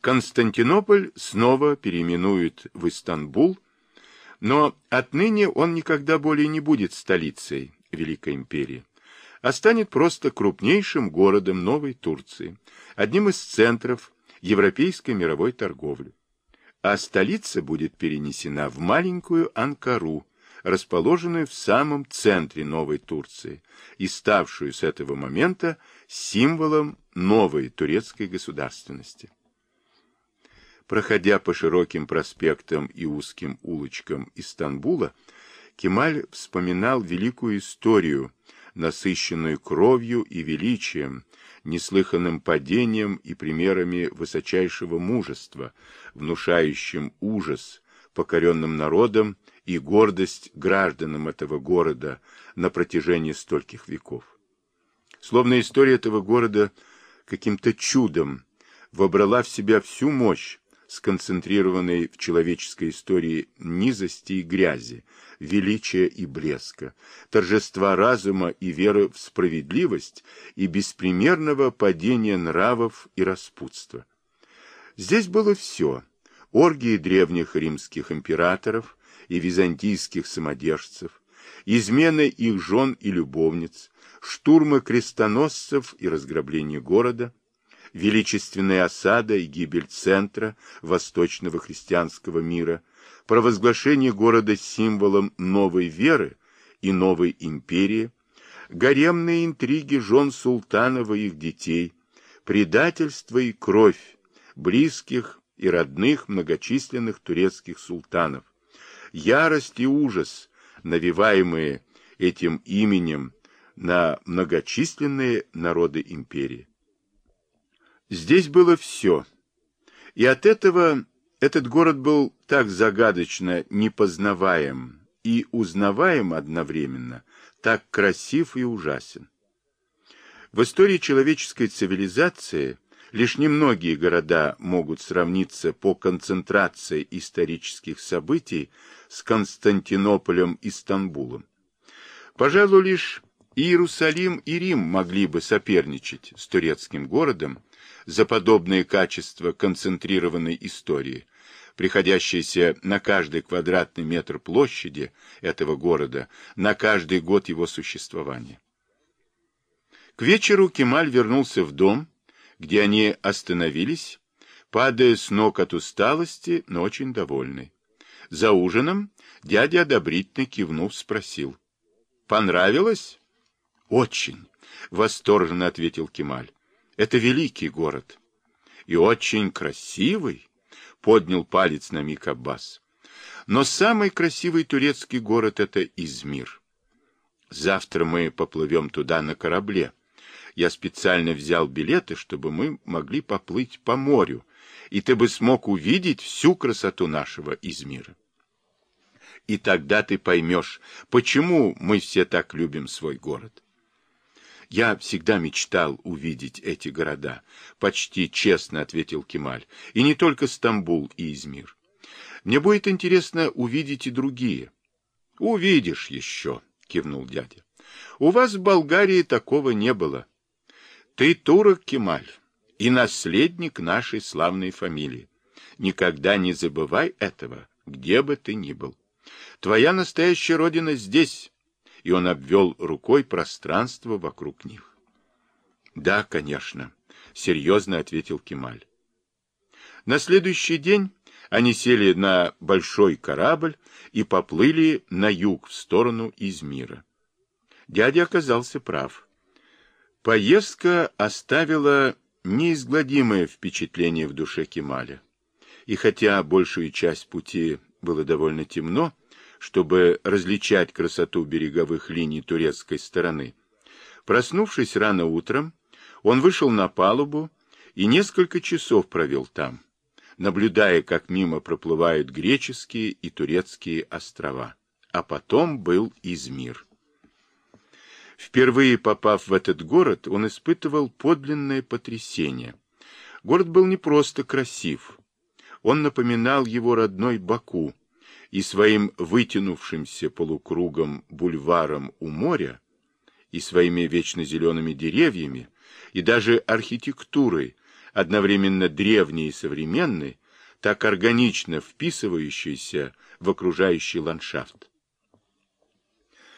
Константинополь снова переименуют в Истанбул, но отныне он никогда более не будет столицей Великой империи, а станет просто крупнейшим городом Новой Турции, одним из центров европейской мировой торговли. А столица будет перенесена в маленькую Анкару, расположенную в самом центре Новой Турции и ставшую с этого момента символом новой турецкой государственности. Проходя по широким проспектам и узким улочкам Истанбула, Кемаль вспоминал великую историю, насыщенную кровью и величием, неслыханным падением и примерами высочайшего мужества, внушающим ужас покоренным народам и гордость гражданам этого города на протяжении стольких веков. Словно история этого города каким-то чудом вобрала в себя всю мощь сконцентрированной в человеческой истории низости и грязи, величия и блеска, торжества разума и веры в справедливость и беспримерного падения нравов и распутства. Здесь было все – оргии древних римских императоров и византийских самодержцев, измены их жен и любовниц, штурмы крестоносцев и разграбление города – величественная осада и гибель центра восточного христианского мира, провозглашение города символом новой веры и новой империи, гаремные интриги жен султанова и их детей, предательство и кровь близких и родных многочисленных турецких султанов, ярость и ужас, навиваемые этим именем на многочисленные народы империи. Здесь было все. И от этого этот город был так загадочно непознаваем и узнаваем одновременно, так красив и ужасен. В истории человеческой цивилизации лишь немногие города могут сравниться по концентрации исторических событий с Константинополем и Стамбулом. Пожалуй, лишь Иерусалим и Рим могли бы соперничать с турецким городом, за подобные качества концентрированной истории, приходящейся на каждый квадратный метр площади этого города, на каждый год его существования. К вечеру Кемаль вернулся в дом, где они остановились, падая с ног от усталости, но очень довольный. За ужином дядя одобрительно кивнув спросил. «Понравилось?» «Очень», — восторженно ответил Кемаль. Это великий город. И очень красивый, поднял палец на миг Аббас. Но самый красивый турецкий город — это Измир. Завтра мы поплывем туда на корабле. Я специально взял билеты, чтобы мы могли поплыть по морю, и ты бы смог увидеть всю красоту нашего Измира. И тогда ты поймешь, почему мы все так любим свой город. Я всегда мечтал увидеть эти города, почти честно ответил Кемаль. И не только Стамбул и Измир. Мне будет интересно увидеть и другие. Увидишь еще, кивнул дядя. У вас в Болгарии такого не было. Ты турок, Кемаль, и наследник нашей славной фамилии. Никогда не забывай этого, где бы ты ни был. Твоя настоящая родина здесь, и он обвел рукой пространство вокруг них. — Да, конечно, — серьезно ответил Кемаль. На следующий день они сели на большой корабль и поплыли на юг, в сторону Измира. Дядя оказался прав. Поездка оставила неизгладимое впечатление в душе Кемаля. И хотя большую часть пути было довольно темно, чтобы различать красоту береговых линий турецкой стороны. Проснувшись рано утром, он вышел на палубу и несколько часов провел там, наблюдая, как мимо проплывают греческие и турецкие острова. А потом был Измир. Впервые попав в этот город, он испытывал подлинное потрясение. Город был не просто красив. Он напоминал его родной Баку, и своим вытянувшимся полукругом бульваром у моря, и своими вечно зелеными деревьями, и даже архитектурой, одновременно древний и современный, так органично вписывающийся в окружающий ландшафт.